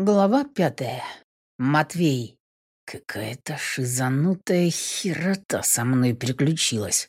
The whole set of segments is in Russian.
Глава пятая. Матвей. Какая-то шизанутая херота со мной приключилась.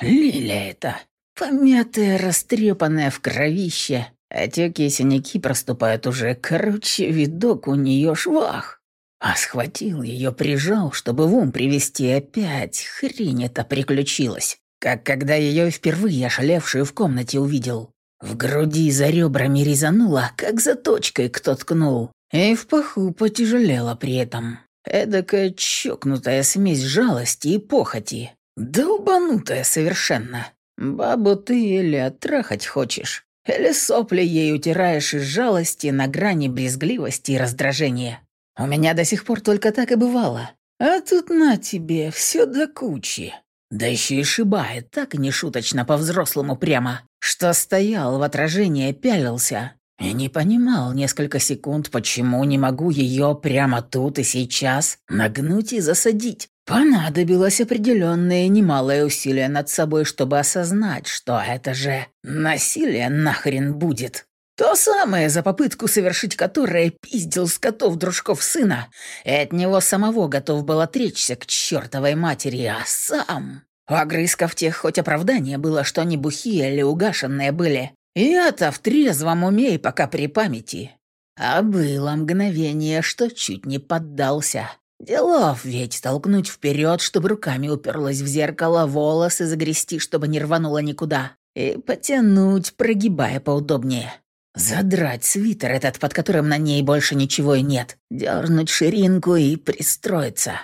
Лиля это. Помятая, растрепанная в кровище. Отеки и синяки проступают уже. Короче, видок у нее швах. А схватил ее, прижал, чтобы в ум привести опять. Хрень это приключилась. Как когда ее впервые ошалевшую в комнате увидел. В груди за ребрами резануло, как за точкой кто ткнул. И в паху потяжелело при этом. Эдакая чокнутая смесь жалости и похоти. Долбанутая совершенно. Бабу ты или оттрахать хочешь, или сопли ей утираешь из жалости на грани брезгливости и раздражения. У меня до сих пор только так и бывало. А тут на тебе, все до кучи. Да еще и шибает, так нешуточно по-взрослому прямо, что стоял в отражении, пялился, и не понимал несколько секунд, почему не могу ее прямо тут и сейчас нагнуть и засадить. Понадобилось определенное немалое усилие над собой, чтобы осознать, что это же насилие нахрен будет. То самое, за попытку совершить которое пиздил с котов-дружков сына, и от него самого готов был отречься к чертовой матери, а сам... У огрызков тех хоть оправдание было, что они бухие или угашенные были, я-то в трезвом уме и пока при памяти. А было мгновение, что чуть не поддался. Делов ведь толкнуть вперед, чтобы руками уперлась в зеркало, волосы загрести, чтобы не рвануло никуда, и потянуть, прогибая поудобнее. Задрать свитер этот, под которым на ней больше ничего и нет, дернуть ширинку и пристроиться.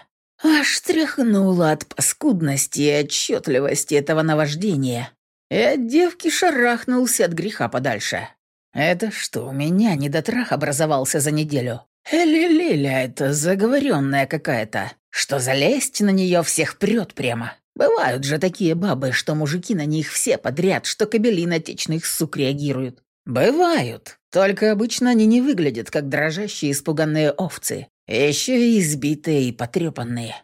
Аж тряхнуло от паскудности и отчетливости этого наваждения, и от девки шарахнулся от греха подальше. Это что, у меня недотрах образовался за неделю? Или Лиля это заговоренная какая-то, что залезть на нее всех прет прямо. Бывают же такие бабы, что мужики на них все подряд, что кобели на течных сук реагируют. Бывают, только обычно они не выглядят, как дрожащие испуганные овцы. Еще и избитые и потрепанные.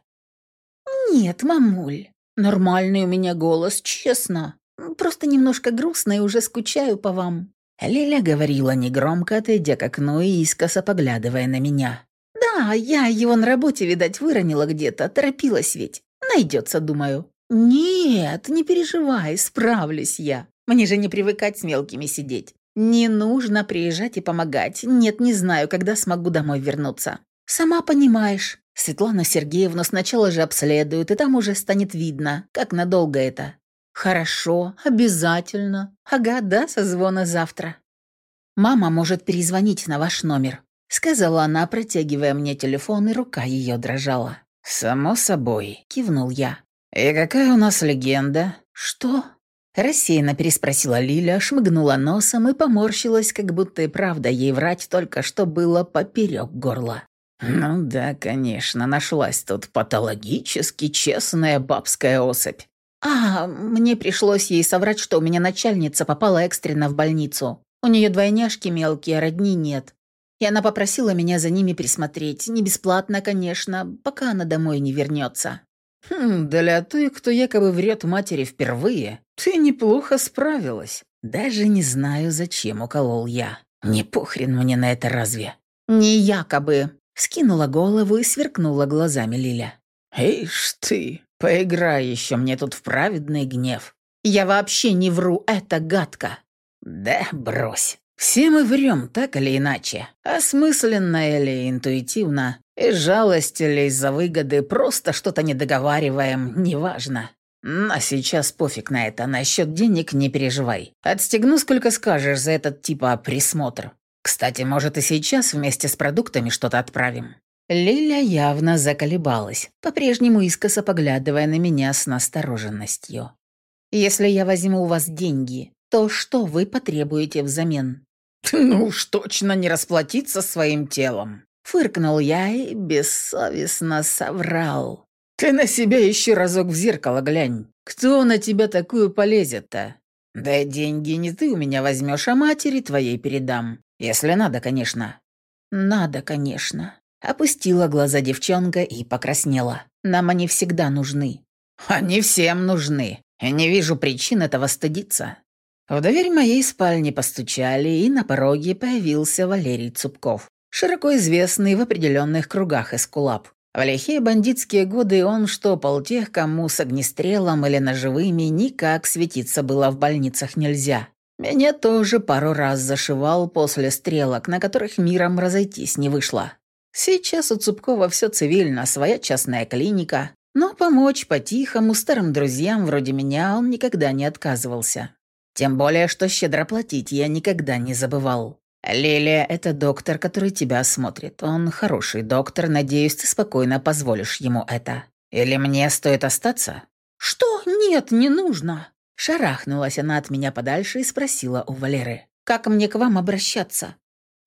«Нет, мамуль, нормальный у меня голос, честно. Просто немножко грустно и уже скучаю по вам». Лиля говорила негромко, отойдя к окну и искоса поглядывая на меня. «Да, я его на работе, видать, выронила где-то, торопилась ведь. Найдется, думаю». «Нет, не переживай, справлюсь я. Мне же не привыкать с мелкими сидеть. Не нужно приезжать и помогать. Нет, не знаю, когда смогу домой вернуться. Сама понимаешь, Светлана Сергеевна сначала же обследует, и там уже станет видно, как надолго это. «Хорошо, обязательно. Ага, да, созвона завтра». «Мама может перезвонить на ваш номер», — сказала она, протягивая мне телефон, и рука ее дрожала. «Само собой», — кивнул я. «И какая у нас легенда?» «Что?» Рассеянно переспросила Лиля, шмыгнула носом и поморщилась, как будто и правда ей врать только что было поперек горла. «Ну да, конечно, нашлась тут патологически честная бабская особь. «А, мне пришлось ей соврать, что у меня начальница попала экстренно в больницу. У нее двойняшки мелкие, а родни нет. И она попросила меня за ними присмотреть. Не бесплатно, конечно, пока она домой не вернется. «Хм, для той, кто якобы врет матери впервые, ты неплохо справилась. Даже не знаю, зачем уколол я. Не похрен мне на это разве?» «Не якобы», — скинула голову и сверкнула глазами Лиля. «Ишь ты, поиграй еще мне тут в праведный гнев. Я вообще не вру, это гадко». «Да брось. Все мы врем, так или иначе. Осмысленно или интуитивно. Из жалости или из-за выгоды, просто что-то не договариваем, неважно. А сейчас пофиг на это, насчет денег не переживай. Отстегну сколько скажешь за этот типа присмотр. Кстати, может и сейчас вместе с продуктами что-то отправим. Лиля явно заколебалась, по-прежнему искоса поглядывая на меня с настороженностью. «Если я возьму у вас деньги, то что вы потребуете взамен?» «Ну уж точно не расплатиться своим телом!» Фыркнул я и бессовестно соврал. «Ты на себя еще разок в зеркало глянь. Кто на тебя такую полезет-то? Да деньги не ты у меня возьмешь, а матери твоей передам. Если надо, конечно». «Надо, конечно», Опустила глаза девчонка и покраснела. «Нам они всегда нужны». «Они всем нужны. Не вижу причин этого стыдиться». В дверь моей спальни постучали, и на пороге появился Валерий Цупков. широко известный в определенных кругах эскулап. В лихие бандитские годы он штопал тех, кому с огнестрелом или ножевыми никак светиться было в больницах нельзя. Меня тоже пару раз зашивал после стрелок, на которых миром разойтись не вышло. Сейчас у Цупкова все цивильно, своя частная клиника, но помочь по-тихому старым друзьям вроде меня он никогда не отказывался. Тем более, что щедро платить я никогда не забывал. «Лилия — это доктор, который тебя осмотрит. Он хороший доктор, надеюсь, ты спокойно позволишь ему это. Или мне стоит остаться?» «Что? Нет, не нужно!» Шарахнулась она от меня подальше и спросила у Валеры. «Как мне к вам обращаться?»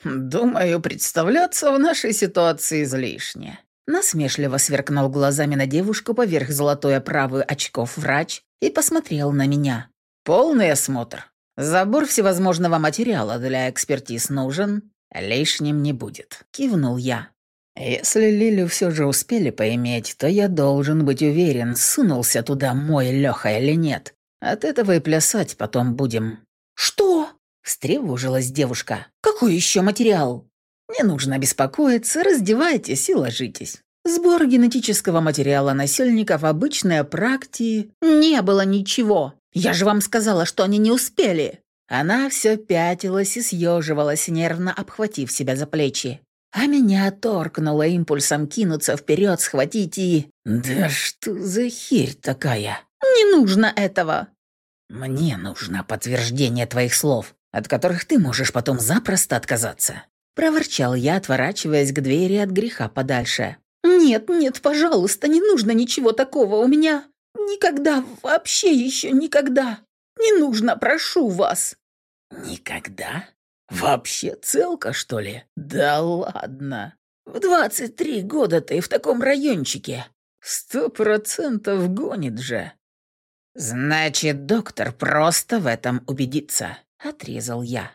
«Думаю, представляться в нашей ситуации излишне». Насмешливо сверкнул глазами на девушку поверх золотой оправы очков врач и посмотрел на меня. «Полный осмотр. Забор всевозможного материала для экспертиз нужен, лишним не будет», — кивнул я. «Если Лилю все же успели поиметь, то я должен быть уверен, сунулся туда мой Леха или нет. От этого и плясать потом будем». «Что?» – встревожилась девушка. «Какой еще материал?» «Не нужно беспокоиться, раздевайтесь и ложитесь. Сбор генетического материала насельников обычная практики...» «Не было ничего. Я же вам сказала, что они не успели». Она все пятилась и съеживалась, нервно обхватив себя за плечи. А меня торкнуло импульсом кинуться вперед, схватить и... Да что за херь такая? «Не нужно этого!» «Мне нужно подтверждение твоих слов, от которых ты можешь потом запросто отказаться», — проворчал я, отворачиваясь к двери от греха подальше. «Нет, нет, пожалуйста, не нужно ничего такого у меня. Никогда, вообще еще никогда. Не нужно, прошу вас». «Никогда? Вообще целка, что ли? Да ладно. В двадцать три года ты в таком райончике. Сто процентов гонит же». «Значит, доктор просто в этом убедится», — отрезал я.